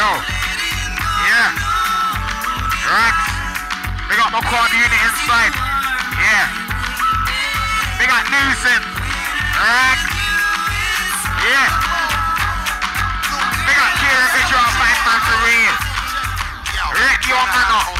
Yo. Yeah. Rex. We got my quad unit inside. Yeah. We got Newsom. Rex. Yeah. We got Kieran Vigil, five man for real. Rick, your man up.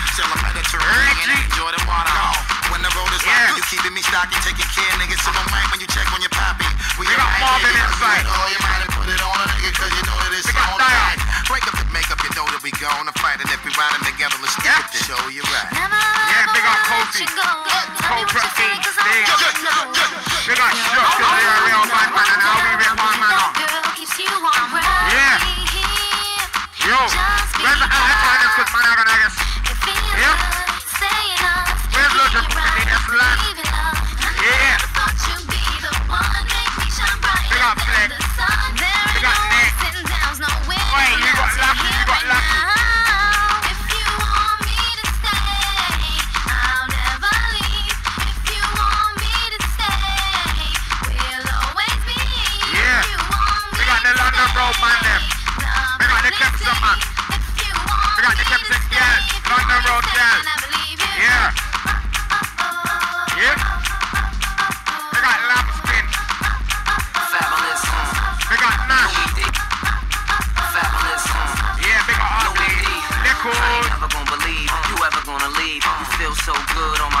Reggie. When the road is Yeah. rocky, you keeping me stocky, taking care, nigga. So I'm right when you check on your poppy. We We got Marvin inside. Oh, you might have put it on a nigga, cause you know that it's We got on Dion. right. Break up the makeup, you know that we gonna fight. And if we riding together, let's Yeah. get the show you right. Yeah, big up Kofi. Kofi P. Big up. We got Shuck because you're a real bad man and how we rip on man up. Yeah. Yo, where's the other partners because man are gonna get Yeah. Where's Logic? It's land. Yeah. Big up Flex. Big up Nick. Wait, you got lucky, you got lucky. Yeah. We got the London Road man them. We got the Kempson man. We got the Kempson girl. London Road girl. Yeah. Yeah. We got Lambskin. Fabulous. We got Nash. Fabulous. Yeah, we got No Ugly. I ain't Liquid. never gonna believe you ever gonna leave. You feel so good on my arm.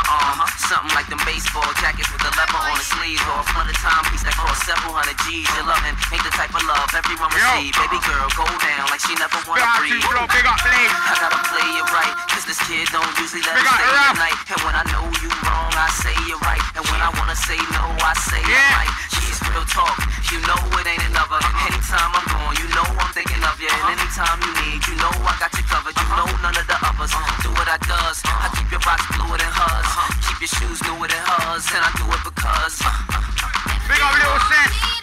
Something like them baseball jackets with the leather on the sleeves. Or a flooded timepiece that cost several hundred G's. Your loving ain't the type of love everyone Yo. receive. Baby girl, go down like she never wanna breathe. I gotta play it right, cause this kid don't usually let me got stay the night. And when I know you wrong, I say you're right. And when I wanna say no, I say Yeah. I'm right. She's real talk, you know it ain't another. Anytime I'm gone, you know I'm thinking of you. And anytime you need, you know I got you covered. You know none of the do what I does. I keep your rocks bluer than hers. Keep your shoes newer than hers. And I do it because. We got Little Sense.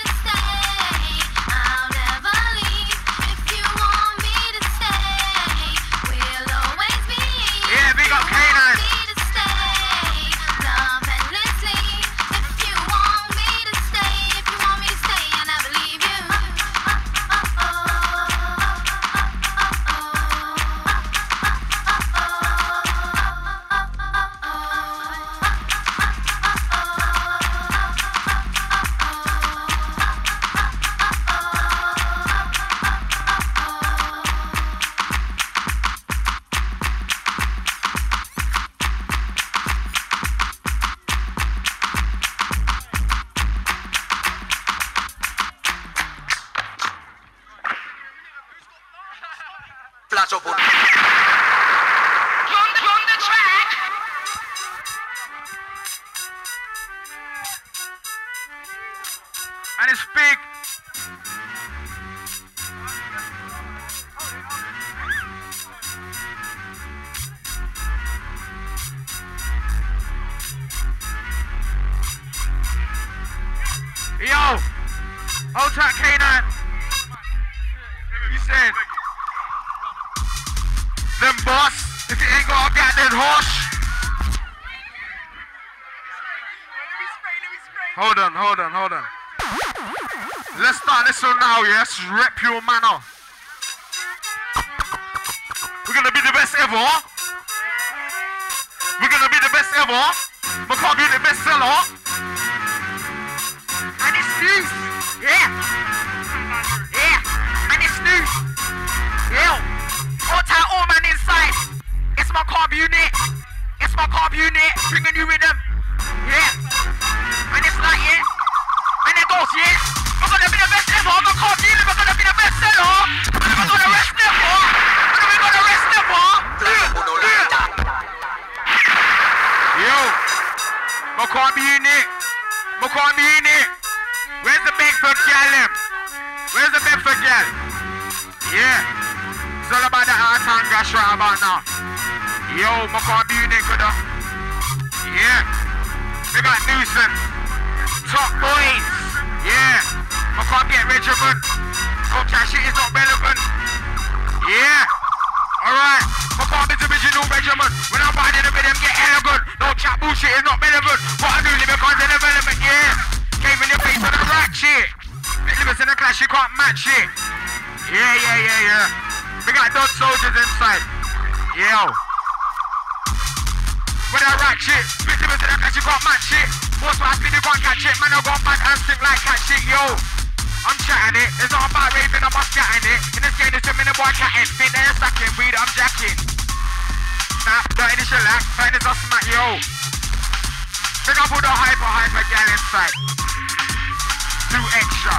Yes? Rep your man We're call me in. Where's the Bedford girl? Them? Where's the Bedford girl? Yeah. It's all about the art and gash right about now. Yo, my car be in it, up. Yeah. We got Newson. Top boys. Yeah. My car get Richard. Cook that shit is not relevant. Yeah regiment. When I'm riding the rhythm, get elegant. Don't chat bullshit, it's not relevant. What I do, live because of development, yeah. Cave in your face in the you can't match it. Yeah, yeah, yeah, yeah. We got soldiers inside. Yo. When I in the you can't match it. Most my you can't catch it. Man, I and like yo. I'm chatting it. It's all about raving, I'm just chatting it. In this game, it's a minute boy catting. Think they're stacking, weed, I'm jacking. Snap, dirty this shellac, find this a smack, yo. Pick up all the hyper, hyper gal inside. Do extra.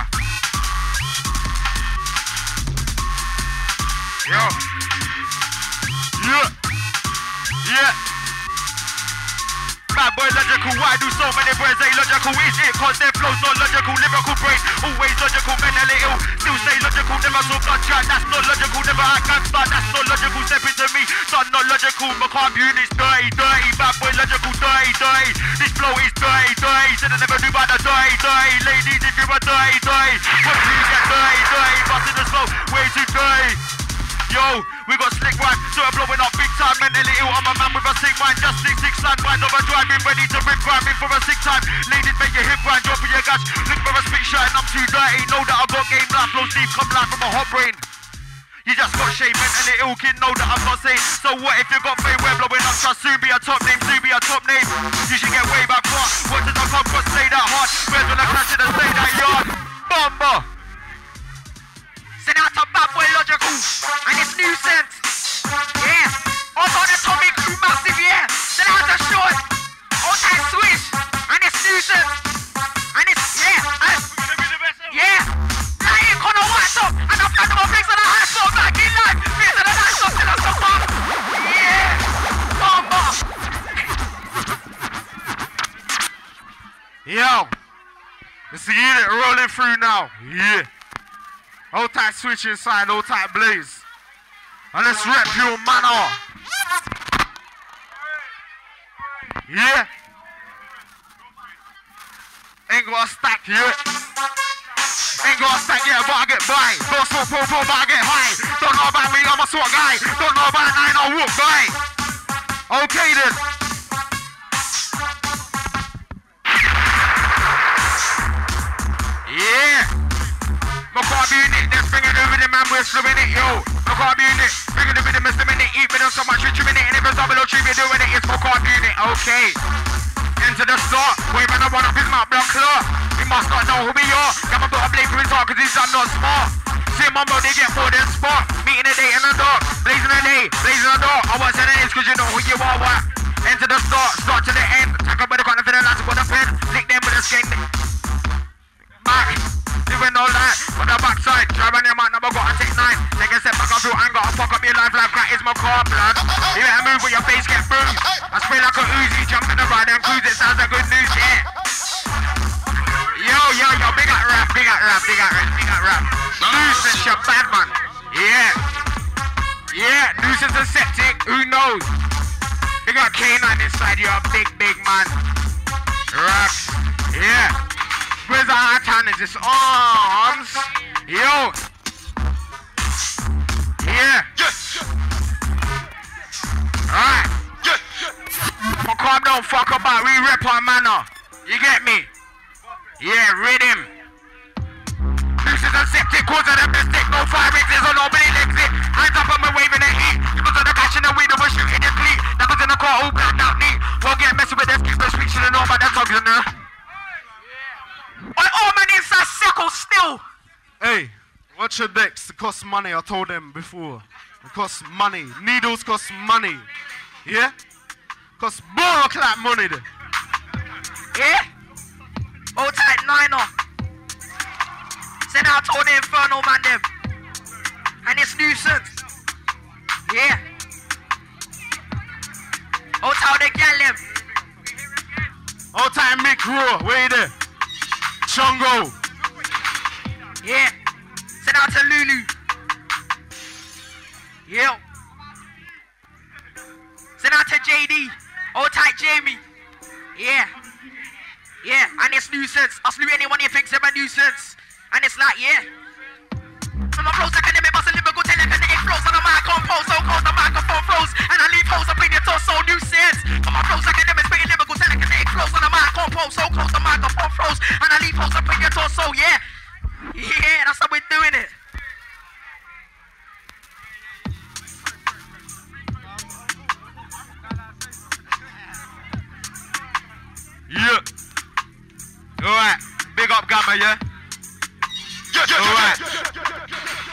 Yo. Yeah. Yeah. Bad boy logical, why do so many boys say logical? Is it cause their flow's not logical? Lyrical brain, always logical, mentally ill. Still say logical, never saw blood track, that's not logical. Never had gangster, that's not logical. Step into me, son, not logical. Macabre unit's dirty, dirty. Bad boy logical, dirty, dirty. This flow is dirty, dirty. Said I never knew about the dirty, dirty. Ladies, if you're a dirty, dirty, what do you get dirty, dirty? Busting the smoke, way too dirty. Yo, we got slick one, so I'm blowing up big time. Mentally ill, I'm a man with a sick mind. Just six six line, mind over driving, ready to rip rhyming for a sick time. Ladies, make your hip grind, drop in your gash. Look for a spit shot, and I'm too dirty. Know that I got game life, flow deep, come live from a hot brain. You just got shame, mentally ill kid, know that I'm not safe. So what if you got fame, we're blowing up, trust soon be a top name, soon be a top name. You should get way back far. What does I come, got stay that hard? Where's when I crash in and stay that yard? Bomber! Send out to bad boy logical and it's nuisance. Yeah. Also the Tommy crew massive, yeah. Send out to short. Also that swish and it's nuisance. And it's yeah. And, yeah. Like it gonna watch up and I've got my flicks on the high shot like in life. Face on the high shot till I stop off. Yeah. Bomba. Yo. Let's see it rolling through now. Yeah. Hold tight switch inside, hold tight blaze. And let's rep your manner. Yeah. Ain't got a stack yet. Ain't got a stack yet, but I get by. Don't smoke pro pro, but I get high. Don't know about me, I'm a SWAT guy. Don't know about nine or whoop guy. Okay then. Yeah. Macabre unit, then bring it over the man, we're swimming it, yo. Macabre unit, bring it over the Mr. Minute, eat with them so much, rich minute, and if it's double or triple, doing it, it's Macabre it, okay. Into the start, wait man, I wanna mouth block clear. He must not know who we are. Got my a blade through his heart, cause he's done not smart. See my mouth, they get more than spot. Meeting the day in the dark, blazing the day, blazing the dark. I in the ends, cause you know who you are, what? Enter the start, start to the end. Tack up by the corner for the last, put a pen. Lick them with a skate. Back doing all that. On the backside, driving your man, never got to take nine. Take a step back, I feel anger, I fuck up your life like that is my car, blood. You better move with your face get bruised. I spray like a Uzi, jump in the ride and cruise, it sounds like good news, yeah. Yo, yo, yo, big up rap, big up rap, big up rap, big up rap. Nuisance, you bad man. Yeah. Yeah, nuisance and septic, who knows? Big up K9 inside, you're a big, big man. Rap. Yeah. Where's our hand is his arms. Yo. Yeah. Yes. Alright. Yes. But calm down, fuck about. We rep our manner. You get me? Yeah, rhythm. This is a septic cause of the mistake. No fire exits or nobody exit. Hands up, I'm waving the heat. Because of the cash in the weed, we're shooting the fleet. That was in the car, who blacked out me. Won't get messy with this, keep the speech, you know about that talks in there. My old man is a sickle still. Watch your decks. It costs money. I told them before. It costs money. Needles cost money. Yeah? Cost more clap money. There. Yeah? Old tight niner. Send out all the infernal man them. And it's nuisance. Yeah. Old tight the gal them. Old time Mick Raw. Where you there? Chongo. Yeah. Send out to Lulu. Yeah. Send out to JD. Old tight Jamie. Yeah. Yeah. And it's nuisance. I slew anyone you think's a nuisance. And it's like, yeah. From my flows, I can make bust a lyrical telekinetic flows on the mic. compose, so cold the microphone froze, and I leave holes up in your torso, new sense. Come on, flows academics, spitting lyrical, telekinetic flows on the mic, compose, so close the microphone froze, and I leave holes up in your torso, yeah. Yeah, that's how we're doing it. Yeah. Alright. Big up Gamma, yeah? Alright.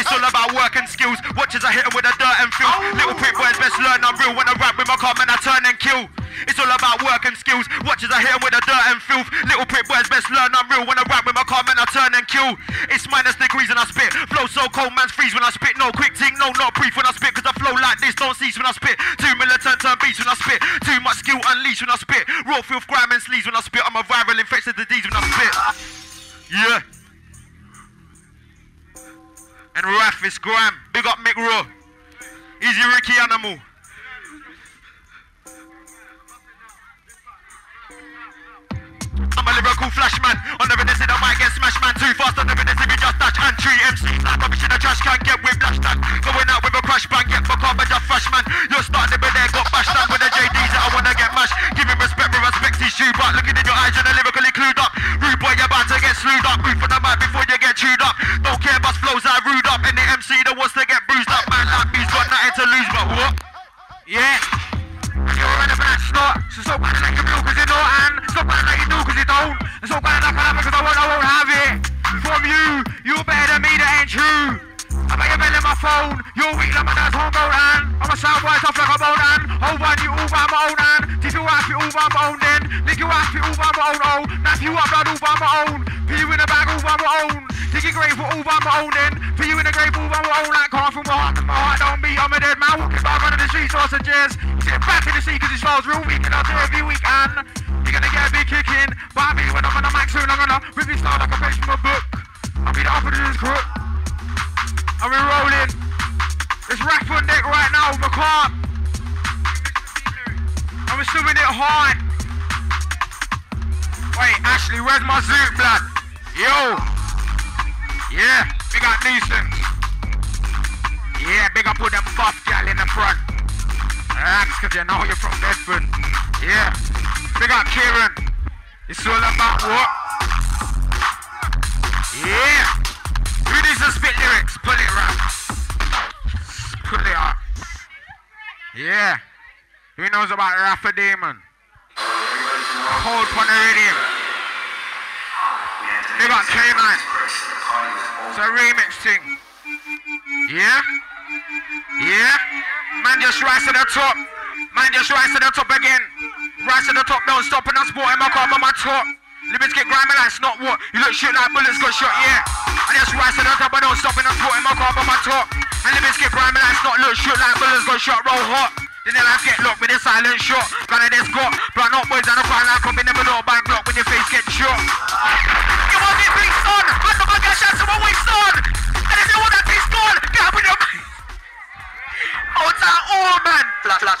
It's all about work and skills. Watch as I hit 'em with a dirt and filth. Little prick boys best learn I'm real when I rap with my car, man, I turn and kill. It's all about work and skills. Watch as I hit 'em with a dirt and filth. Little prick boys best learn I'm real when I rap with my car, man, I turn and kill. It's minus degrees when I spit. Flow so cold, man's freeze when I spit. No quick ting, no, not brief when I spit. Cause I flow like this, don't cease when I spit. Too militant, turn beats when I spit. Too much skill unleashed when I spit. Raw filth, grime and sleaze when I spit. I'm a viral infected disease when I spit. Yeah. And Raf is Graham. Big up Mick Raw. Easy Ricky Animal. I'm a lyrical flash man. On the Venice, I might get smashed man. Too fast on the Venice, if you just touch. And three MCs like rubbish in a trash can. Get whiplash done. Going out with a crash bang. Get my car, but just fresh man. You're starting to be there, got bashed down with the JDs that I wanna get but respect. But looking in your eyes, you're lyrically clued up. Rude boy, you're about to get slewed up. Move from the mic before you get chewed up. Don't care about flows, I rude up. Any MC that wants to get bruised up, man, like me's got nothing to lose, but what? Yeah. You're in a bad snot, so stop acting like you real cause you know and stop acting like you do cause you don't and stop acting like I have cause I won't, I won't have it from you, you're better than me, that ain't true I bet you belly my phone, you're weak like my dad's home and I'm a sound boy tough like a bone and hold on you all by my own hand Tip you out, you all by my own then? Lick you out, you all by my own oh? Nap you up, blood all by my own. Put you in a bag all by my own. Dig your grave all by my own then. Put you in a grave all by my own. Like can't feel my heart, my heart don't beat. I'm a dead man walking back under the streets sausages Sit back in the seat cause it smells real weak And I'll do every weekend You're gonna get a big kick in But me when I'm on the mic soon. I'm gonna rip this style like a page from a book. I'll be the opposite of this crook and we're rolling. It's on deck right now, McCart. Still in it hard. Wait, Ashley, where's my zoot blood? Yo. Yeah, big up Neeson. Yeah, big up put them buff gal in the front. Ah, Relax, cause you know you're from Bedford. Yeah. Big up Kieran. It's all about what? Yeah. To spit lyrics? Pull it right. Pull it up. Yeah. Who knows about Rafa Demon? Cold on the rhythm. They got K-Man. It's a remix thing. Yeah? Yeah? Man just rise to the top. Man just rise to the top again. Rise to the top, don't stop and I'm sporting my car on my top. Limits get grimy like not what? You look shit like bullets got shot, yeah. And just rise to the top, I don't stop and I'm sporting my car on my top. And limits get grimy like not look shit like bullets got shot, roll hot. Then they like get locked with a silent shot. Gun of this got, but not boys and a fire like up in the middle of back block when your face gets shot. You want me big son? I'm not gonna get shot to my waist son. And if you want that piece gone, get up in your Hold that all man. Flat, flat,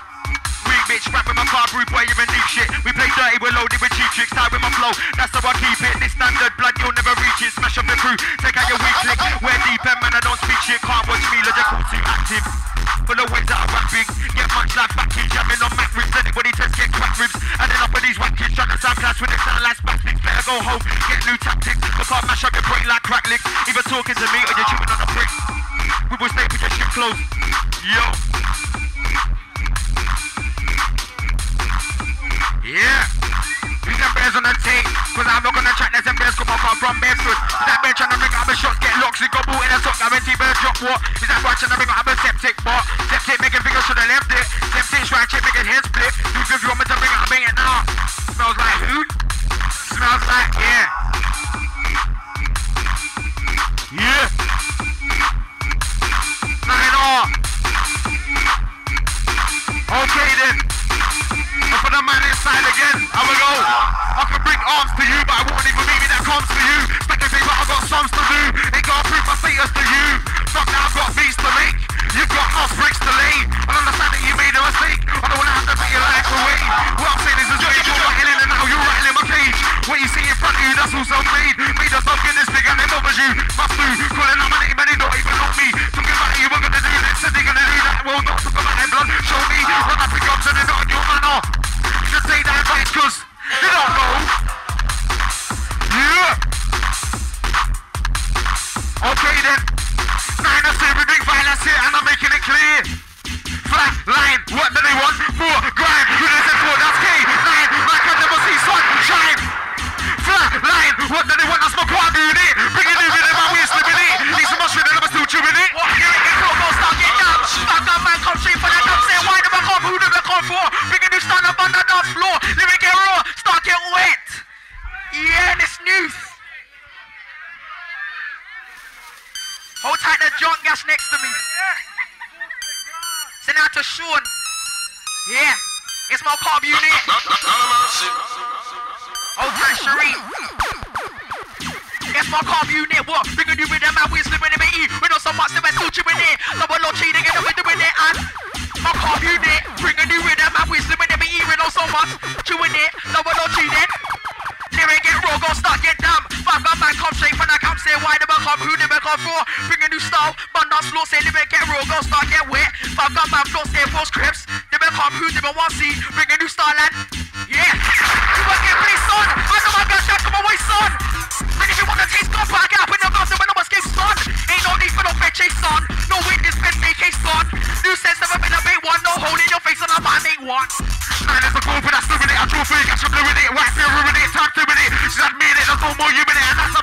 Bitch, rap with my car, rude boy, you're deep shit. We play dirty, we're loaded with cheap tricks, tied with my flow. That's how I keep it. This standard blood, you'll never reach it. Smash up the crew, take out your weak link. We're deep and man, I don't speak shit. Can't watch me, logical too active. For the ways that I rap big, get much like back kids, jamming on Mac ribs. Anybody test get crack ribs. And then up with these whack kids, trying to sound class when they sound like spastics. Better go home, get new tactics. I can't mash up your brain like crack licks. Either talking to me or you're chewing on a brick. We will stay with your shit closed. Yo. Yeah. These them bears on the tape. Cause I'm not gonna track there's them bears come up from. Is that bear trying to ring up a shots, get locks, he got boot in a sock, guarantee bear drop what? Is that boy trying to ring up a septic bar? Septic making fingers should have left it. Septic trying to make it head split. You if you want me to bring it, I'll bring it now. Smells like who? Smells like, yeah. my left again. I will go. I can bring arms to you, but I won't even meet me. that comes for you. Like I but I got sums to do. Ain't gonna prove my status to you. Fuck now, I've got beats to make. You've got house bricks to lay. I understand that you made a mistake. I don't wanna have to take your life away. What I'm saying is, is you're rattling and now you're rattling my cage. What you see in front of you, that's all self-made. Made us up in this big and it bothers you. must do. calling out my name and he don't even know me. Talking about you, I'm gonna do this, and they gonna do that. Well, not talk about their blood. Show me what I pick up, so they're not your honour. Just say that right, The back up, who the want see? Bring a new style and yeah. You want get play son? I know my guys come away son. And if you wanna taste God, back up in the mouth, then when no escape son. Ain't no need for no fetch son. No witness, best AK son. New sense never been a big one, no hole in your face and I might make one. Man, it's a goal for that stupid it. I draw for it, catch up it. Whack it, talk to it. She's admit it, there's no more you in it, and that's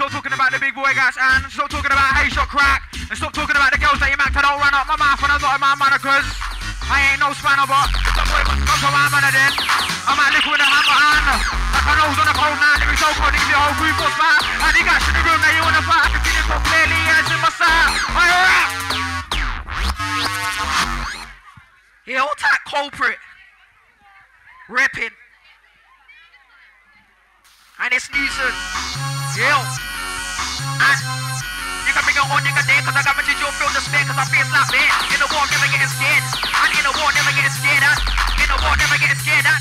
Stop talking about the big boy guys and stop talking about hey shot crack. And stop talking about the girls that you macked. I don't run up my mouth when I got in my manner cause I ain't no spanner but boy must come to my manner then. I might lick with a hammer and like a nose on a cold me so cold, niggas the whole group was back. And the guys in the room that you wanna fight. I can see this so clearly it's in my side. I rap. Yeah, hold tight, culprit. Ripping. It's nuisance. Yeah. And you can bring it on, you can cause I got my you feel the spare, cause I feel like bad. In the war, never getting scared. And in the war, never getting scared. And in the war, never getting scared. And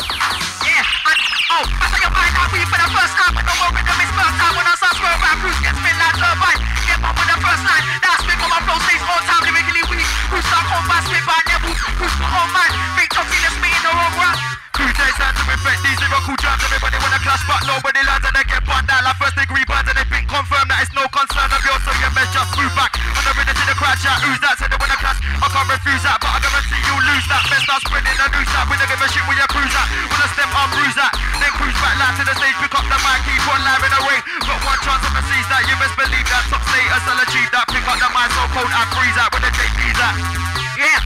yeah, and oh, I saw your mind out, we for the first time, but no more rhythm is first time when I start swerve around, Bruce gets spin like turbine. Get up with the first line, that's big on my flow, stays on time, lyrically weak. Who's stuck on my spit by level? Who's on man? Fake toxic, let's me in the wrong run. Crew days time to effect these lyrical jams. Everybody wanna clash, but nobody lands and they get burned down like first degree burns and they think confirmed that it's no concern of yours. So you best just move back. On the rhythm to the crowd shout, who's that? Said they wanna clash. I can't refuse that, but I guarantee you lose that. Best start spreading the news that. We don't give a shit where you cruise at. Wanna step on bruise that. Then cruise back live to the stage, pick up the mic, keep on live in the way. Got one chance of a seize that. You best believe that. Top status, I'll achieve that. Pick up the mic so cold, I freeze out. Where the JP's at. Yeah.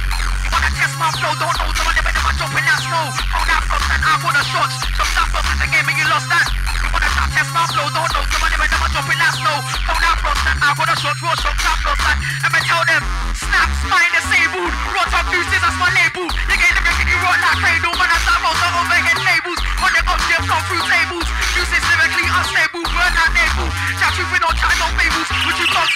Wanna test my flow, don't know someone in that snow. Hold that flow, and I want the shots. Some that in the game and you lost that. You wanna try test my flow, don't know better than jump in that snow. Hold that flow, and I want the shots. Raw shot, that flow, and let me tell them. Snap, spine, disabled. Raw top nooses, that's my label. You get the record, you rock like cradle. Man, I start rolls on overhead tables. On the up, jump, come through tables. Nooses lyrically unstable, burn that navel. Chat truth, we don't chat no fables. Would you dogs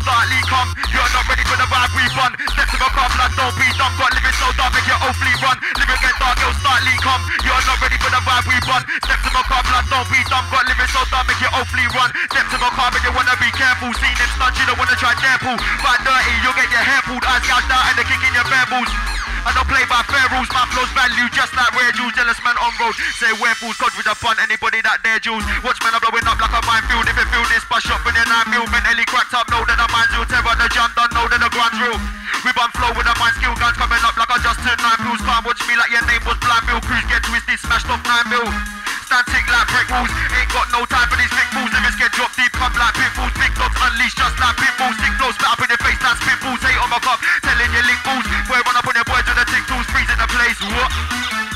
and Startly come, you're not ready for the vibe we run. Step to my car, blood, don't be dumb. Got living so dark, make your awfully run. Living get dark, it'll startly come. You're not ready for the vibe we run. Step to my car, blood, don't be dumb. Got living so dark, make your awfully run. Step to my car, but you wanna be careful. Seen them stunts, you don't wanna try pull. But dirty, you'll get your hair pulled. Eyes gouged out and they kick in your bare. I don't play by fair rules, my flow's value just like rare jewels. Jealous man on road, say where fools code with a pun. Anybody that dare jewels, watch man, I'm blowing up like a minefield. If it feel this, bust shot in mil, mentally cracked up, know that the mind's real. Terror the jump, don't know that the ground's rule. We bun flow with a mind skill, guns coming up like I just turned nine pills. Can't watch me like your name was blind bill. Crews get twisted, smashed off nine mil understand tick like brick walls. Ain't got no time for these big moves. Lyrics get dropped deep, come like pit bulls. Big dogs unleashed just like pit bulls. Stick blows, spit up in the face, that's pit bulls. Hate on my cup, telling your link fools. Boy, run up on your boys with the tick tools, freezing the place. What?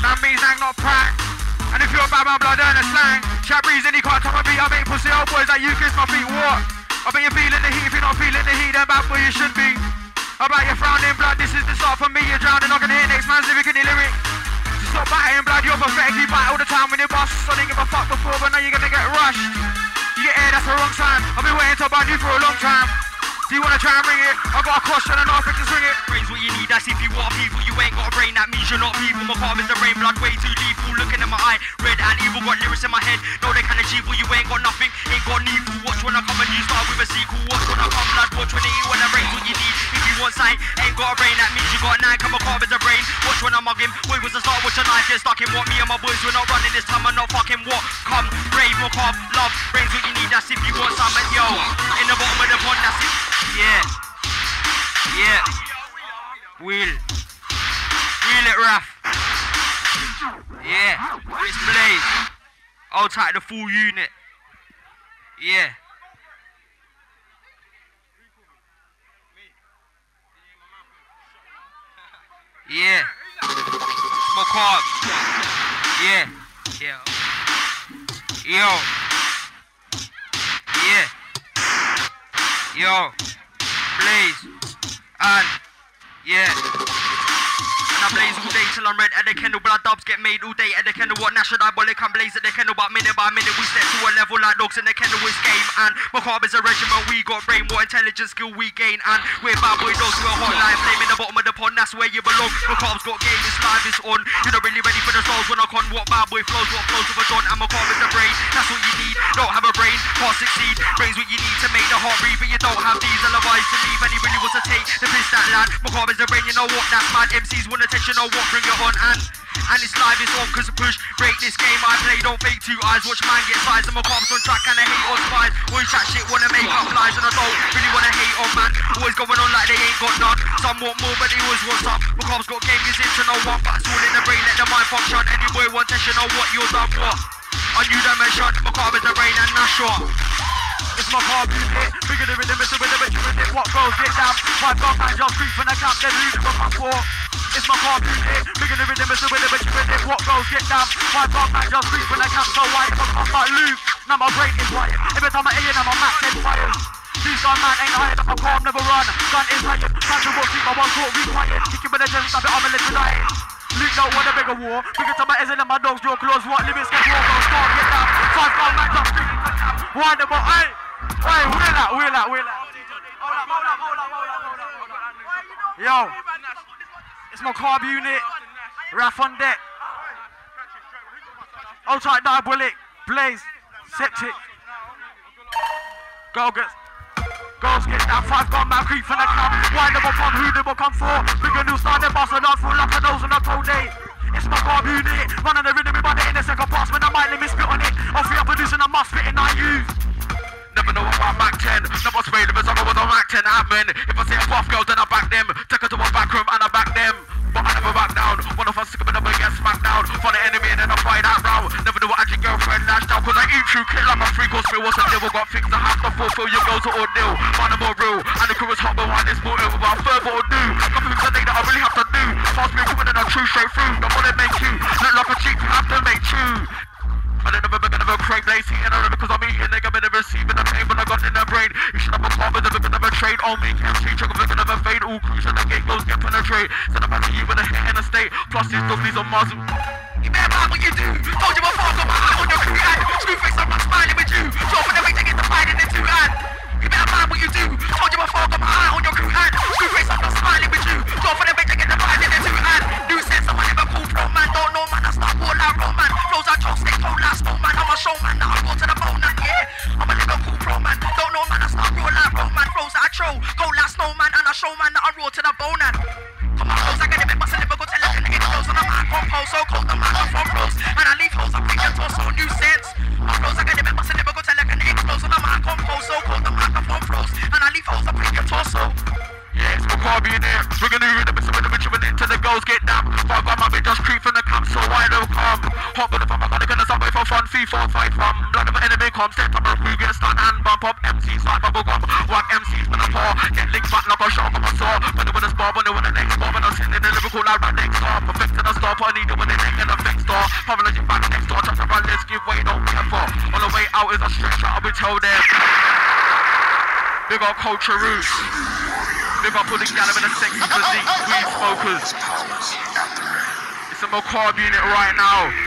That means I'm not packed. And if you're about my blood and a slang, chat breeze and you can't top a beat, I make pussy old boys like you kiss my feet. What? I bet you're feeling the heat, if you're not feeling the heat, then bad boy you should be. About your frowning blood, this is the start for me, you're drowning, I can hear next man's lyric in the lyric. Stop biting blood, you're pathetic. You bite all the time when you bust. I didn't give a fuck before, but now you're gonna get rushed. You get air, that's the wrong sign. I've been waiting to bite you for a long time. Do you wanna try and bring it? I got a caution and I just ring it. Brain's what you need, that's if you want people. You ain't got a brain, that means you're not people. My palm is the rain, blood way too lethal. Looking in my eye, red and evil. Got lyrics in my head, know they can achieve you ain't got nothing. Ain't got needful. Watch when I come and you start with a sequel. Watch when I come, blood. Watch when when the brain's what you need. If you want sight, ain't got a brain, that means you got a nine. Come a carve is a brain. Watch when I mug him. Boy was the start, watch a knife get stuck in. What me and my boys, we're not running this time. I'm not fucking what? Come, brave, more love. Brains what you need, that's if you want something, yo. In the bottom of the pond, that's it. Yeah. Yeah. Wheel. Wheel it, Raf. Yeah. It's Blaze. I'll take the full unit. Yeah. Yeah. Smoke hard. Yeah. Yeah. Yo. Yeah. Yo. please, And yeah. I blaze all day till I'm red at the kennel. Blood dubs get made all day at the kennel. What national diabolic can blaze at the kennel, but minute by minute we step to a level like dogs in the kennel is game. And Macabre is a regiment, we got brain, what intelligence skill we gain. And we're bad boy dogs, we're hot like flame in the bottom of the pond, that's where you belong. Macabre's got game, it's live, it's on. You're not really ready for the souls when I con. What bad boy flows, what flows with a John. And Macabre is the brain, that's what you need. Don't have a brain, can't succeed. Brain's what you need to make the heart breathe, but you don't have these. Otherwise to leave, and he really wants to take the piss that lad. Macabre is the brain, you know what, that's mad. MCs want attention, know what, bring it on. And and it's live, it's on, cause of push, break this game I play, don't fake two eyes, watch man get size, and my cops on track and I hate on spies, always chat shit, wanna make up lies, and I don't really wanna hate on man, always going on like they ain't got none, some want more but they always want some, my cops got game, is into no one, but it's all in the brain, let the mind function, any boy want tension, know what? You're done I knew them and shot, my car is the rain and that's short. It's my car unit, bigger than rhythm, it's a rhythm, it's a rhythm, what goes, get down, five gun man, just creep from the camp, then lose from my four. It's my car unit, bigger than rhythm, it's a rhythm, it's a rhythm, what goes, get down, five gun man, just creep from the camp, so wide, I come like Luke, now my brain is wired, every time I hear them, I'm max and fires. These gun man ain't hired, I'm calm, never run, gun is hired, time to walk, keep my one thought required, kicking with a gem, stop it, I'm a little dying. Luke don't want a bigger war, bigger to my ears and my dogs draw claws, what limits get war, goes, can't get down, five gun man, just creep from the camp, wind them up, hey! Hey, wheel that, wheel that, wheel that. Yo, it's my carb unit. Raf on deck. Ultra diabolic, blaze, septic. Go get. Girls get that five gun back creep from the camp. Wind them up on who they will come for. Big a new star, they boss and full like a nose on a cold day. It's my carb unit. Running the rhythm in my day in the second pass when I might let me spit on it. I'll free up a must spitting I use. Never know I'm about Mac 10. Never spray them as I know what a Mac 10 happen. If I see a buff girl, then I back them. Take her to my back room and I back them. But I never back down. One of us sick of it, never get smacked down. For the enemy and then I fight that round. Never knew what actually girlfriend lashed out. Cause I eat through kill like my free course meal. What's a deal? Got things to have to fulfill. Your girls are ordeal. Man, I'm more real. And the crew is hot, but one is more ill. Without further ado. Couple things I think that I really have to do. Pass me a woman and I true straight through. The money make you look like a cheat. You have to make I never gonna never crave lazy and I because I'm eating nigga been receiving the pain when I got in the brain. You should have a but never gonna never trade on me. Can't see chuck gonna never fade. All cruise and the gate goes get penetrate. Send them back to you with a hit in a state. Plus these dubbies on Mars. You better mind what you do. Told you before, got my eye on your crew and screw face, I'm not smiling with you. So to get divided into and you better mind what you do. Told you before, got my eye on your crew and screw face, I'm not smiling with you. So to get divided into and out Joe, stay cold, last man. I'm a showman, now I go to the bone and yeah. I'm a Liverpool pro man, don't know man, I start roll roll man. Flows out Joe, go last no man, and I show man that I roll to the bone and. Comes, set up a who gets done and bump up MCs like bubble gum. Whack MCs when I pour, get licked back like a shark on my saw. When they wanna spar, when they wanna next spar, when I'm sitting in the Liverpool like my next door. Perfect to the stop, I need it when they in the next door. Pavology back next door, touch around, let's give way, don't care for. On the way out is a stretch out, we tell them. Big up culture roots. Big up all the gal in a sexy physique, weed smokers. It's a macabre unit right now.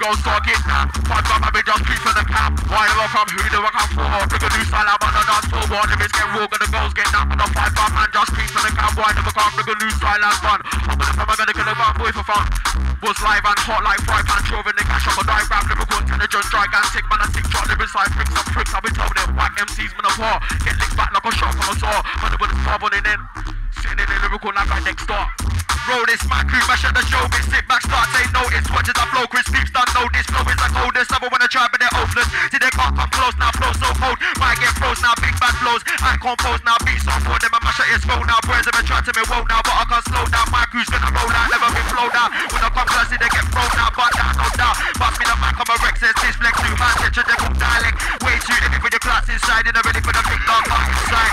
Go start getting that. Five got my bitch for the cap. Why do I come? Who do I come for? Bring a new style I'm on the dance floor. One if it's get raw, gonna girls get down. The five got man just creep the cap. Why do I come? Bring a new style and fun. I'm gonna come, I'm gonna kill a bad boy for fun. Was live and hot like fry pan, droving the cash up a diagram. Lyrical intelligence, gigantic man, a sick shot, living side, bricks up pricks. I've been told them whack MCs, man apart. Get licked back like a shot from a saw. Man, with a star on it in. Sitting in the lyrical like right next door. Roll this my crew, mash up the show, bitch, sit back, start, take notice. Watch as I flow, Chris Peeps don't know this flow is like coldest. never wanna try, but they're hopeless. See, they can't come close, now flow so cold. Might get froze, now big bad flows. I compose, now beats on for them, I mash up his phone now. Boys have been trying to me, won't now, but I can't slow down. My crew's gonna roll out, never been flow down. When I come close, see, they get thrown out, but that's no doubt. Pass me the mic, I'm a Rex, and six flex, two hands, get your deck dialect. Way too heavy for your class inside, and I'm ready for the big dog inside.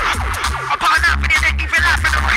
I'm calling out for the neck, even laugh in the rain.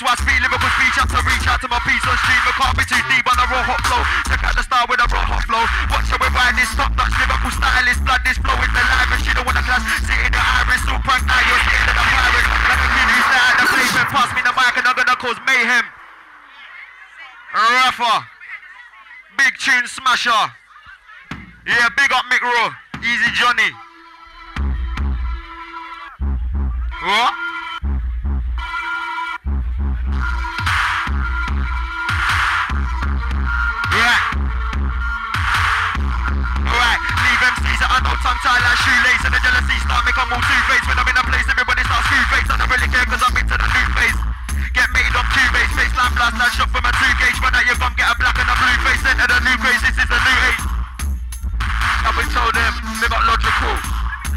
Is why I speed Liverpool speech up to reach out to my piece on street. But can't be too deep on the raw hot flow. Check out the star with a raw hot flow. Watch how we ride this top notch Liverpool style blood. This flow is the live and she don't wanna class. Sit in the iris, so prank now you're scared of the pirate. Like a kid who's there the pavement. Pass me the mic and I'm gonna cause mayhem. Rafa. Big tune smasher. Yeah, big up Mick Rowe. Easy Johnny. What? I know tongue tie like shoelace And the jealousy start make them move two-faced. When I'm in a place everybody starts screw-face I don't really care cause I'm into the new face. Get made on Cubase, baseline blast, that shot from a two gauge Run out your gum, get a black and a blue face. Enter the new craze, this is the new age. I've been told them, they got logical.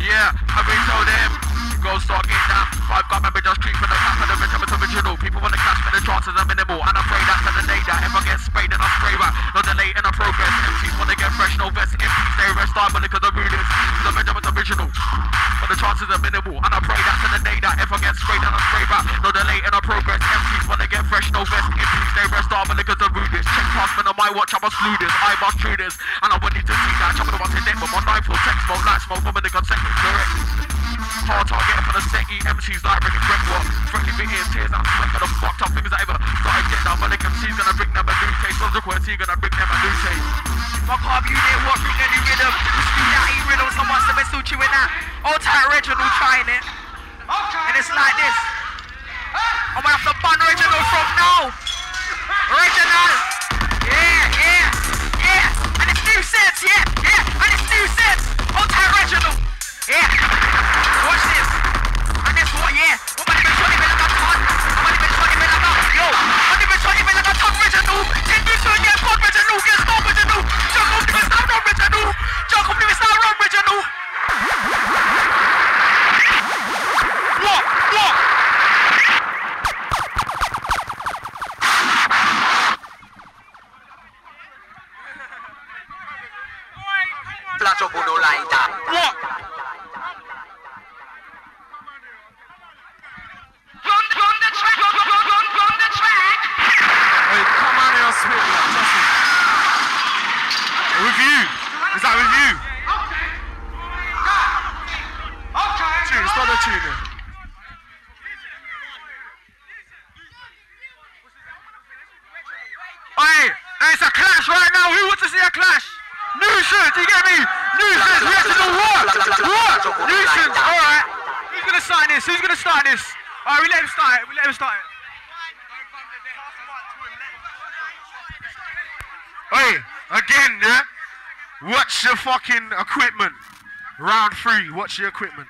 Yeah, I've been told them Go getting down Five got just creep for the cap and the rich I'm original People wanna catch me, the chances are minimal. And I pray that to the day that. If I get sprayed then I spray back. No delay in the progress. MCs wanna get fresh, no vest. MCs stay rest time money cause I'm ruthless Cause I'm Benjamin's original. But the chances are minimal. And I pray that to the day that. If I get sprayed then I spray back. No delay in the progress. MCs wanna get fresh, no vest. MCs stay rest time money cause I'm ruthless Check past me on my watch, I must slew this I must do this. And I want you to see that. Chopping the ones in neck but my knife will text smoke, light smoke, woman, they got seconds, correct Hard target for the set, MCs like Ricky Brentwood Friendly bit ears, tears, I'm sweat the fucked up things that ever started getting down. But like MC's gonna bring them a new taste. Logical MC gonna bring them a new taste. My carb unit, what bring a new rhythm. Screw that E rhythm, someone said suit you in that. Old tight Reginald trying it. And it's like this. I'm gonna have to ban Reginald from now. Reginald. Yeah, yeah, yeah. And it's new sets, yeah, yeah. And it's new sets blocking equipment. Round three, watch your equipment.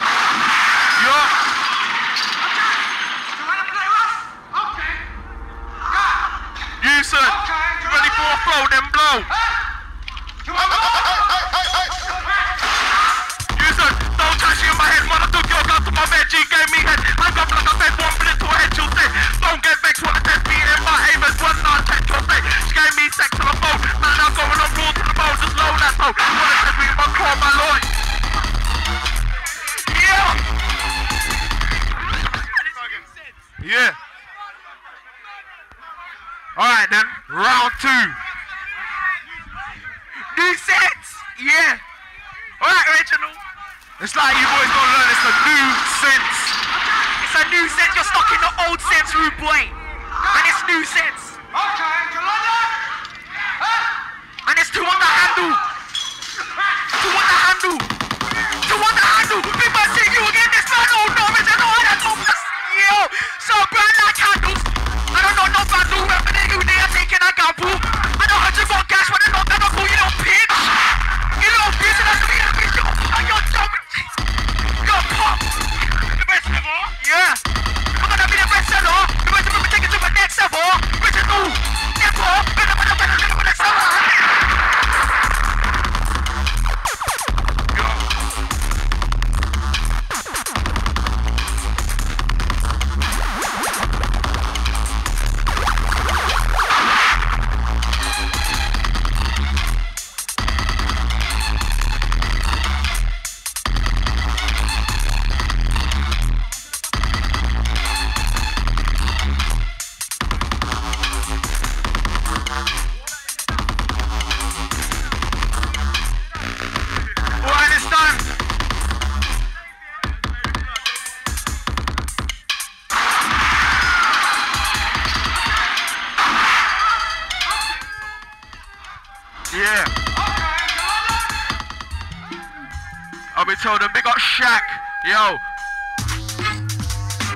Yo. You, sir. Okay, ready for a throw, then blow. Hey. Yo.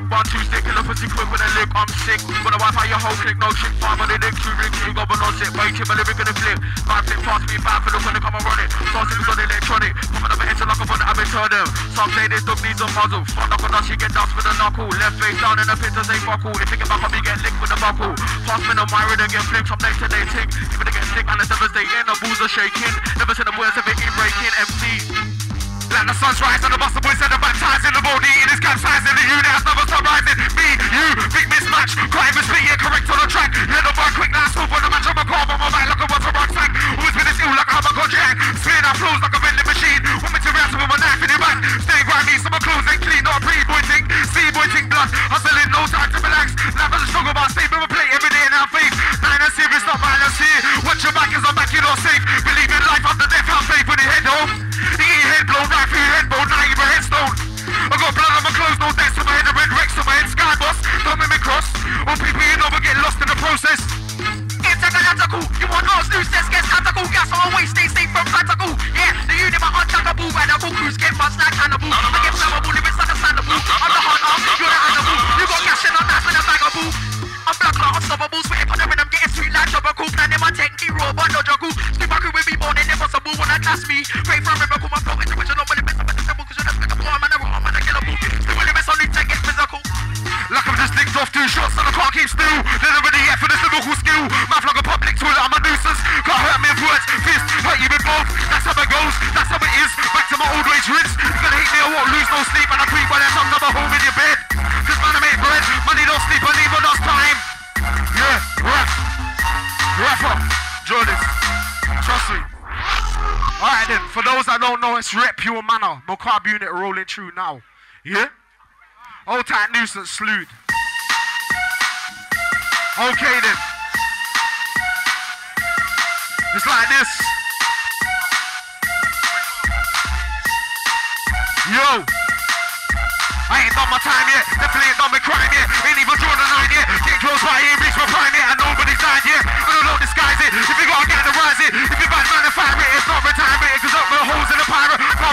One, two, stick in the pussy quick with a lick, I'm sick. Wanna wipe out your whole clique, no shit, five on the dick, two rings, you got but not sit. Wait till my lyric the flip. Five flip past me, five for the when they come and run it. Sausage on electronic, pop another enter like a on it, I've been told them. Some say this dog needs a muzzle. Front knock on us, you get dust with a knuckle. Left face down in the pit to say buckle. If you get back up, you get licked with a buckle. Fast man on my rhythm, get flicked, some next to they tick. If they get sick, and it's devastating, the balls are shaking. Never seen the words it in breaking MC. Like the sun's rise and the bustle boys said the baptized in the body in his capsizing the unit has never stopped rising. Me, you, big mismatch, crime is being correct on the track. Yeah, the boy quick now, smooth on the match, I'm a car, but my back like a once a rucksack. Always been this ill like I'm a Kojak. Spin out flows like a vending machine. Want me to react with my knife in your back. Stay grimy, so my clothes ain't clean, not a pre-boy thing. See-boy thing blood, hustling, no time to relax. Life is a struggle, but I stay with my plate every day and I'm faith. Nine and serious, not violence here. Watch your back as I'm back, you're not safe. No dents on my head, a red Rex on my head, sky boss. Don't make me cross. All people you know will get lost in the process. Intergalactical, you want us new sets, get tactical, gas on my stay safe from tactical. Yeah, the unit my unjackable, and the crews get much like cannibal. I get flammable, if it's understandable. I'm the hunter, it's Rep Pure Manor. Macabre unit rolling through now. Yeah? Old tight nuisance slewed. Okay then. It's like this. Yo. I ain't done my time yet, definitely ain't done my crime yet. Ain't even drawn a line yet. Get close by, ain't reached my prime yet, and nobody's died yet. I don't know disguise it. If you gotta get the rise it, if you bad man fire it, it's not retirement. Holes in the pirate.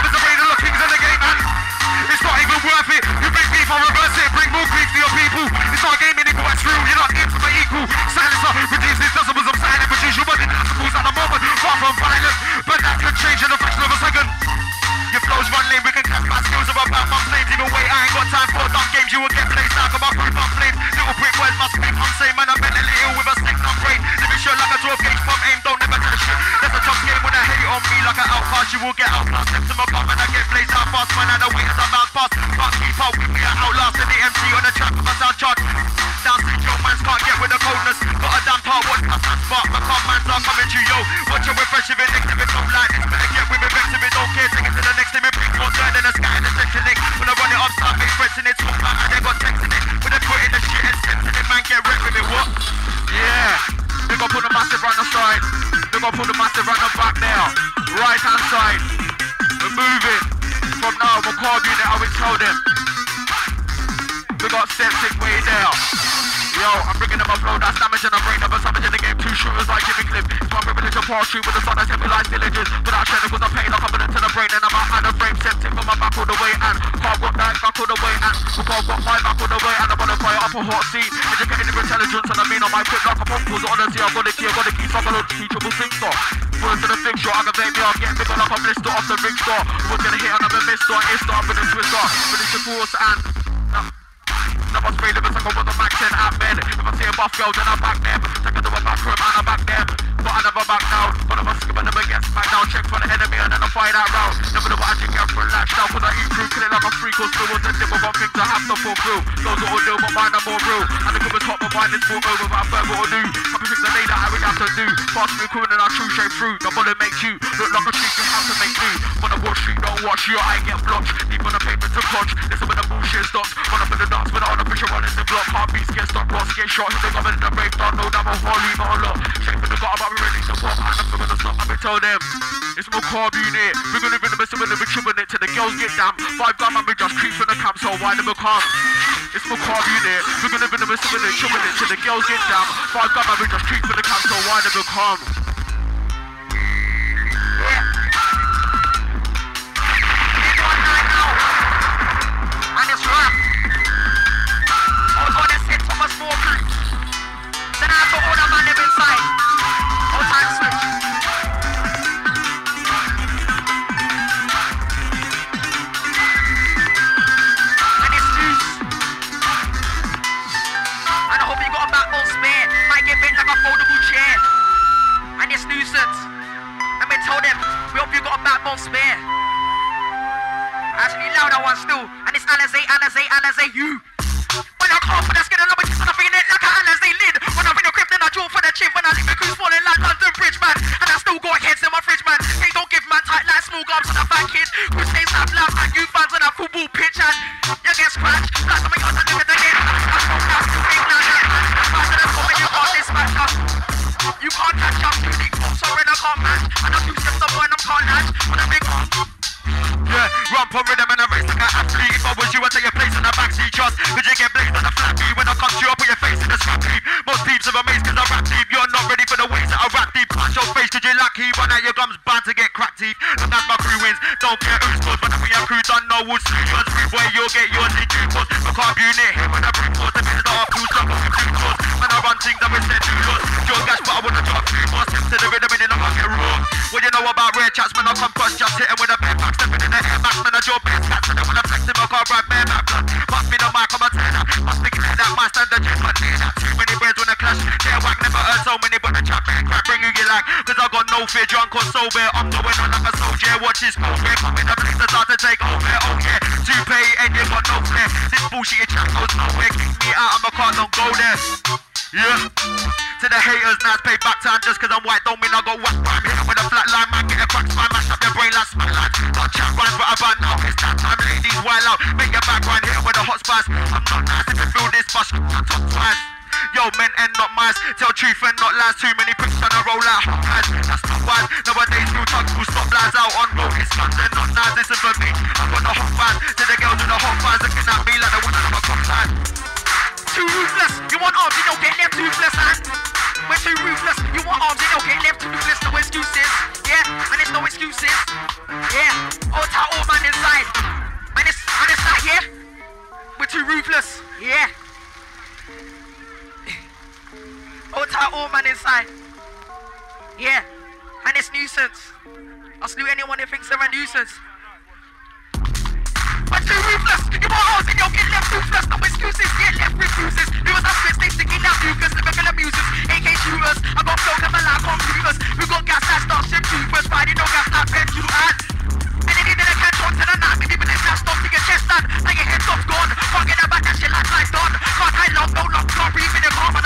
To with the sun that's heavy like villages. Without cause I'm paying like I'm into the brain and I'm out of frame. Septic from my back all the way and can't got that back all the way and can't got my back all the way and I'm on a fire up a hot scene. Educated with intelligence and I mean on my quick like a pump was honestly I've got the key, I've got the key, so I'm gonna teachable singer. Words to the fixture, aggravate me, I'm getting bigger like a blister off the ring store. Was gonna hit another mister, it's start with a twister. Finish the force and Never spray the best, I go with the max in bed. If I see a buff girl, then I'm back there. Take it to a back room, and I'm back there. But I never back down. Of us skip and never get smacked down. Check for the enemy, and then I fight that round. Never know what I get from latched down. Cause I eat through, killing like a freak or still the dip of one thing to have to through. Those that will do, my mind, I'm more real. And the top, of my mind is full over But I'm without further ado. Couple things a day that I really have to do. Fast me cool, and I shoot straight through. The bullet makes you look like a street, you have to make do. Wanna watch street, don't watch your eye get blotched. Deep on the pavement to clutch. Listen when the bullshit stops. Run up in the dance with the unofficial running the block. Heartbeats get stuck, boss get shot. Hit the government in the don't know that I'm holy, my lot. Straight from the gutter, but gonna tell them. It's more unit. We're gonna of it, we're tripping it till the girls get down. Five gun, man, we just creep from the camp, so why never come? It's more unit. We're gonna be in the best of it, tripping it till the girls get down. Five gun, man, we just creep from the camp, so why never come? A spare. Actually louder one still. And it's Alizé, Alizé, Alizé, you. When I call for the skin, I'm just nothing in it like a Alizé lid. When I'm in the crib, then I draw for the chip. When I leave the crews falling like London Bridge, man. And I still got heads in my fridge, man. They don't give man tight like small gums and a fat kid. Who stays up loud like you fans on a football pitch and you get scratched. I drunk or sober. I'm going on like a soldier, watch this go, yeah. The place, the start to take over, oh yeah. And you got no flair. This bullshit chat goes nowhere. Kick me out, I'm a car, don't go there. Yeah. To the haters, now it's payback time just cause I'm white, don't mean I got whack by me. With a flat line, man, get a crack spine, mash up your brain like smack line. Got chat rhymes, but I now. It's that time, ladies, wild out. Make your back run here with a hot spice. I'm not nice if you feel this bus, top twice. Yo, men and not mice, tell truth and not lies. Too many pricks trying to roll out. Thugs will stop lies out on road. It's guns and not knives. Listen for me. I got the hot vibes. To the girls with the hot vibes looking at me like they want to have a cop line. Too ruthless. You want arms, you don't get left toothless, man. We're too ruthless. You want arms, you don't get left toothless. No excuses. Yeah, and it's no excuses. Yeah, all tight, all man inside. And it's, and it's like, yeah, we're too ruthless. Yeah. All tight, all man inside. Yeah, and it's nuisance. I slew anyone who thinks they're a nuisance. I'm too ruthless. You want ours and you'll get left ruthless. No excuses, get left refuses. New as I spit, they sticking out mucus. Lyrical abusers, AK shooters. I got flow, come alive, computers. We got gas that starts shit troopers. Riding no gas that pen to add. Anything that I catch on to the night, And even if that's not to your chest done. Now your head's off gone. Forget about that shit like life's done. Can't hide love, no love, can't breathe in the calm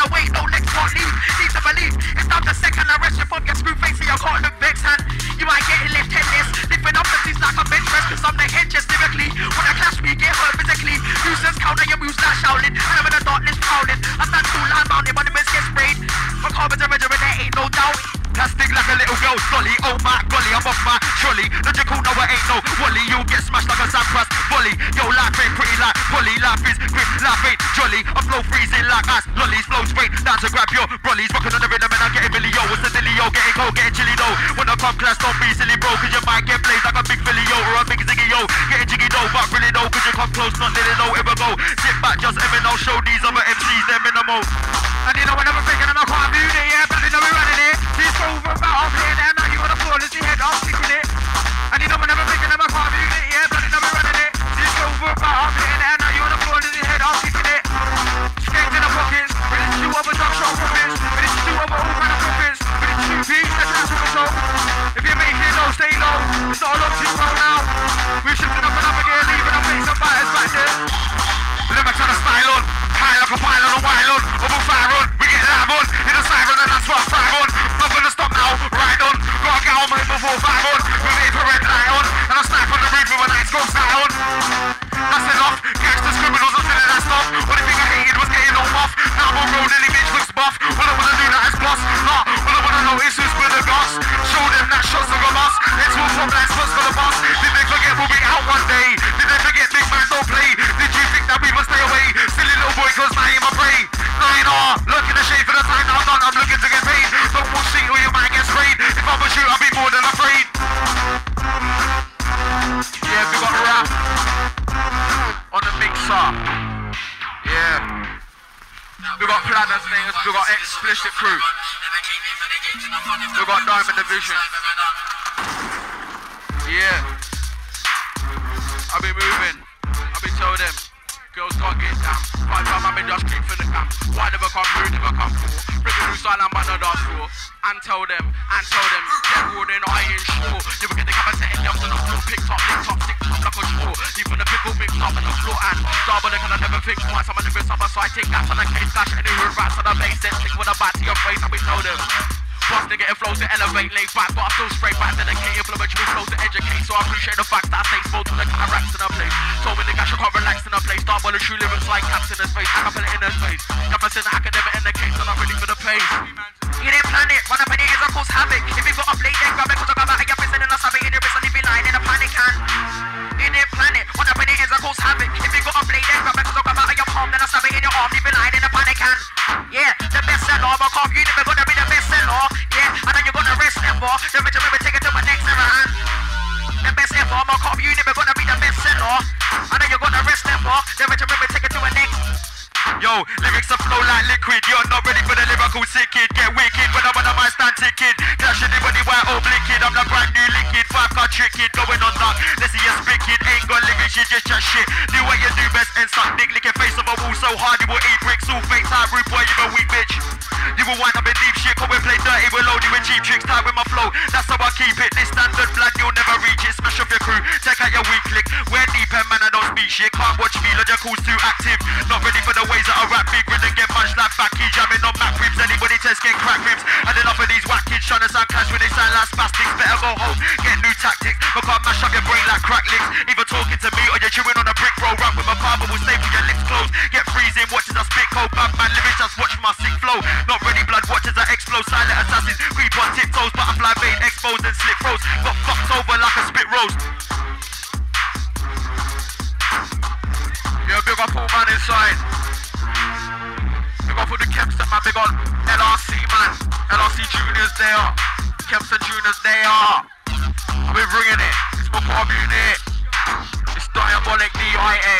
can't leave. Need to believe. It's not the second arrest. Your form face screwed your cotton look vex and you might get it left headless. Lifting up the seats like a bench press because I'm the head just lyrically. When I clash, we get hurt physically. Users counter your moves, not shouting. And I'm in the darkness prowling. I stand too line bounded, but the best gets sprayed. From carbon to regiment, there ain't no doubt. Plastic like a little girl, dolly. Oh my golly, I'm off my trolley. Logical, no, it ain't no wally. You'll get smashed like a sandcrust. Polly. Yo, life ain't pretty like Polly. Life is quick, life ain't jolly. I flow freezing like ice, lollies. Flow straight down to grab your brollies. rocking on the rhythm and I'm getting really yo. What's the dilly yo? Getting cold, getting chilly though. When I come class, don't be silly bro. Cause you might get blazed like a big filly yo or a big ziggy yo. Getting jiggy though, but really though. Cause you come close, not nearly though. Ever go. Sit back, just Evan. I'll show these other MCs their minimal. And you know what I'm thinking, I'm not do beauty, yeah. But you know we're running it. This over about off here now. You wanna fall as your head off, kicking it. And you know what I'm thinking, and I over about off here, now now you on the floor, see head off, kicking it. Skates in the pockets, ready to shoot over drug shop profits, ready to shoot over all kind of profits, ready to shoot peace, that's how super show. If you're making low, stay low. It's not a lot now. We're shifting up and up again, leaving our face and fighters back there. Never try to style on. High like a pile on a while on. Over fire on. We get live on. In the siren and that's what I thrive on. Not gonna stop now. Ride on. Gotta get on before five on. With a red light on. And I snipe on the roof with a nice go style on. That's enough. Gangsters, criminals, I'm feeling that stuff. Only thing I hated was getting on off. Now I'm on road the bitch looks buff. All I wanna do now is boss. Nah, all I wanna know is who's with the goss. Show them that shots are from us. Let's move from blind spots for the boss. Did they forget we'll be out one day? Did they forget big man don't play? Did you think that we must stay away? Silly little boy, cause I am a prey. You know, look in the shade for the time now done. I'm looking to get paid. Don't want shit or you might get sprayed. If I'm a shoot, I'll be mixer. Yeah. We got planners, niggas. We got explicit crew. We got Diamond Division. Yeah. Can't get down. One time I'm just keep for the camp. Why never come through, never come through. Bring a new style and man the dance floor. And tell them, and tell them, raw, then I ain't sure. Never get the capacity, them to the floor. Picked up, licked up, stick up like a straw. Even the pickle mixed up on the floor and double it, and I never think twice. I'm on the wrist of a side, take gas on the case, dash any room rats on the base, then stick with a bat to your face, and we tell them. Plus negative flows to elevate, lay back, but I still spray back, dedicate inflammatory flows to educate. So I appreciate the fact that I stay spoke to the cataracts in a place. So many guys you can't relax in a place. Start by the true lyrics like caps in his face, I it in his face. The academic in the case, and I'm ready for the pace. You didn't plan it, run up in it is of course havoc. If you got up late, then grab it, cause I got out of your face and then I stab it in your wrist and if lying in a panic and you didn't plan it, run up in it is of course havoc. If you got up late, then grab it, cause I got out of your palm, then I'll stab it in your arm, if you lying in a panic and yeah, the best seller, but come you never gonna be the best seller. Yeah, I know you're gonna rest never. The rich remember take it to my next era and the best ever, a cop, you never gonna be the best seller. I know you're gonna rest never. The rich remember take it to my next. Yo, lyrics are flow like liquid. You're not ready for the lyrical sick kid. Get wicked when I'm on a my stand ticket. It when the white old blinking. I'm the brand new liquid. Five car trick. Going on dark. Let's see you spit kid. Ain't got lyrics, you just chat shit. Do what you do best and suck dick. Lick your face of a wall so hard you will eat bricks. All fake time, rude boy, you a weak bitch. You will wind up in deep shit. Cause we play dirty, we'll load you with cheap tricks. Tight with my flow. That's how I keep it. This standard blood, you'll never reach it. Smash off your crew. Take out your weak click. We're deep and man, I don't speak shit. Can't watch me. Logical's too active. Not ready for the ways that I rap big rhythm get much like backy jamming on Mac ribs. Anybody test get crack ribs. And off of these whack kids trying to sound cash when they sound like spastics. Better go home, get new tactics. But can't mash up your brain like crack licks. Either talking to me or you're chewing on a brick roll. Rap with my but will stay with your lips closed. Get freezing, watches I spit cold. Bad man lyrics, just watch my sick flow. Not ready blood, watches I explode. Silent assassins, creep on tiptoes. Butterfly vein exposed and slip froze. Got fucked over like a spit roast. Yeah, big up all man inside. Big up for the Kempston man, big on LRC man. LRC juniors they are. Kempston juniors they are. We're bringing it. It's my pop unit. It's diabolic DIA.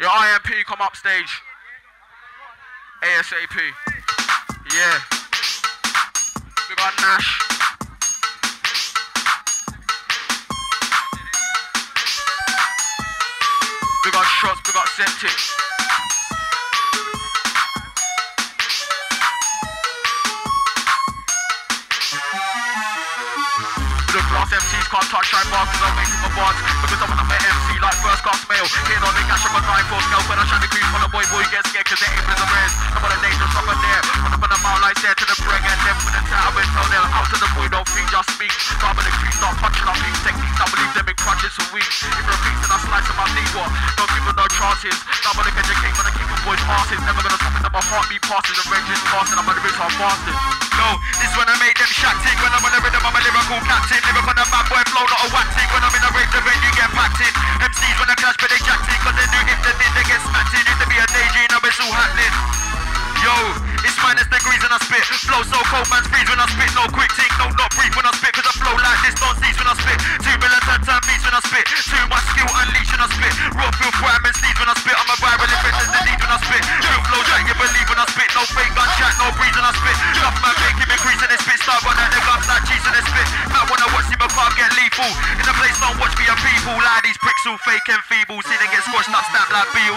Your IMP come up stage. ASAP. Yeah. We got Nash. Shots, we got septic. The glass MCs can't touch right bars cause I'm making my bars. Because I'm an MC like first class mail Hitting on the cash of a 9-4 scale When I shine the crease on the boy, boy get scared cause they ain't been the rest I'm on a dangerous up in there. Run up on the mouth like there to the brag And then with the tower and tell them Out to the boy, don't think, just speak. Start with the crease, start punching up these techniques I believe them in crunches for weeks If you're a piece then I slice them up, need what? Don't give them no chances Start the educate when I kick them boys passing, never gonna stop it. My heartbeat passes and vengeance passing. I'm on the roots, I'm fasting. Yo, this when I made them shacking. When I'm on the rhythm, I'm a lyrical captain. Lyric on the bad boy flow, not a waxing. When I'm in a rave the you get packed in. MCs when I clash, but they jacked in. Cause they knew if they did, they get smacked in. Used to be a daydream, now it's all happening. Yo, it's minus degrees when I spit. Flow so cold, man, freeze when I spit. No quick tick, no not breathe when I spit. Cause I flow like this, don't cease when I spit. Two militant time beats when I spit. Too much skill unleash when I spit. Raw feel crime and sneeze when I spit. I'm a viral infected disease when I spit. Real flow jack, you believe when I spit. No fake gun chat, no breeze when I spit. Enough man make him increase in his spit. Start running the guns like cheese in his spit. Not wanna watch him, but can't get lethal. In the place, don't watch me and people. Like these pricks all fake and feeble. See them get squashed up, stabbed like Beal.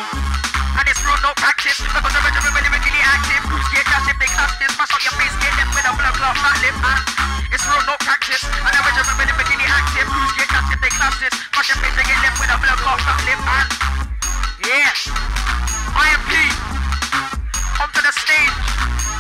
And it's real no practice Because the regiment active get just if they clash this Smash up your face get them with a blood clot fat lip ah. It's real no practice And the regiment really really active Crews get just if they clash this Smash your face get left with a blood clot fat lip ah. Yeah IMP Come to the stage